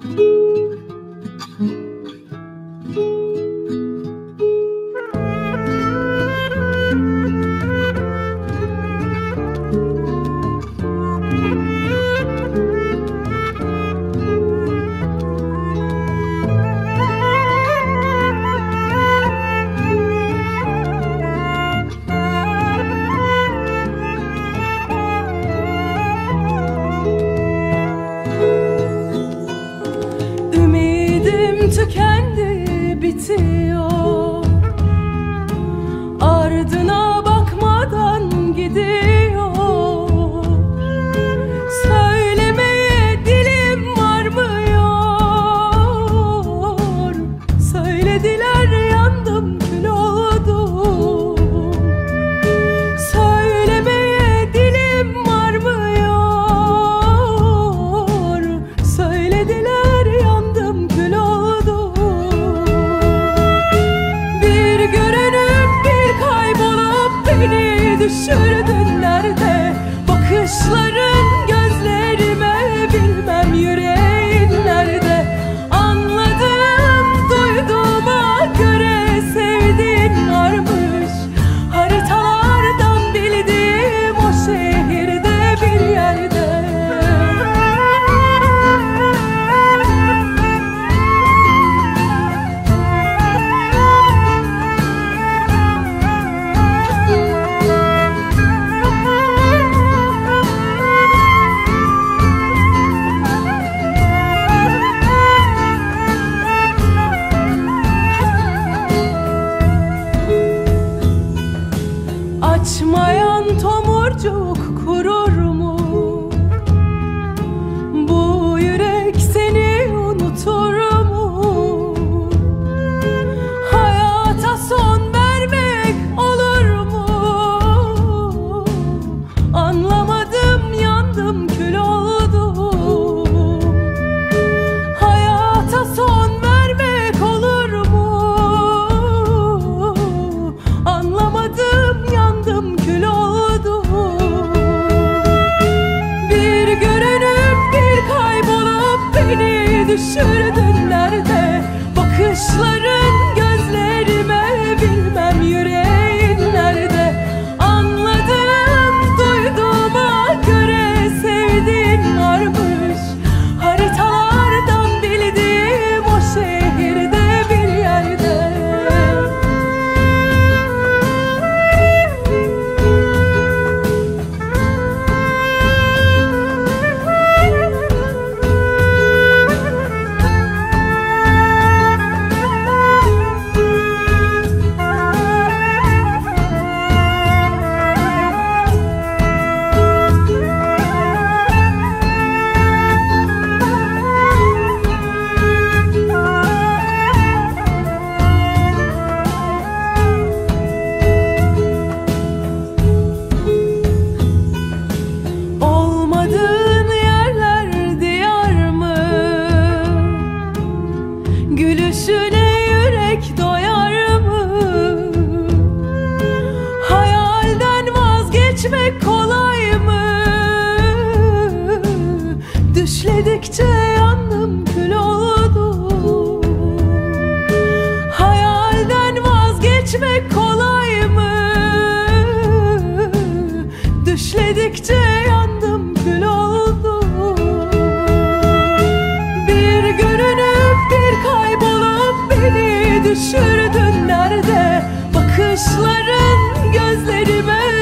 Música maintenant share. Geçmek kolay mı? Düşledikçe yandım kül oldu Hayalden vazgeçmek kolay mı? Düşledikçe yandım kül oldu Bir görünüp bir kaybolup beni düşürdün nerede? Bakışların gözlerime